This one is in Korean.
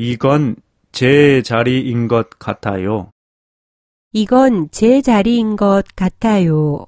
이건 제 자리인 것 같아요. 이건 제 자리인 것 같아요.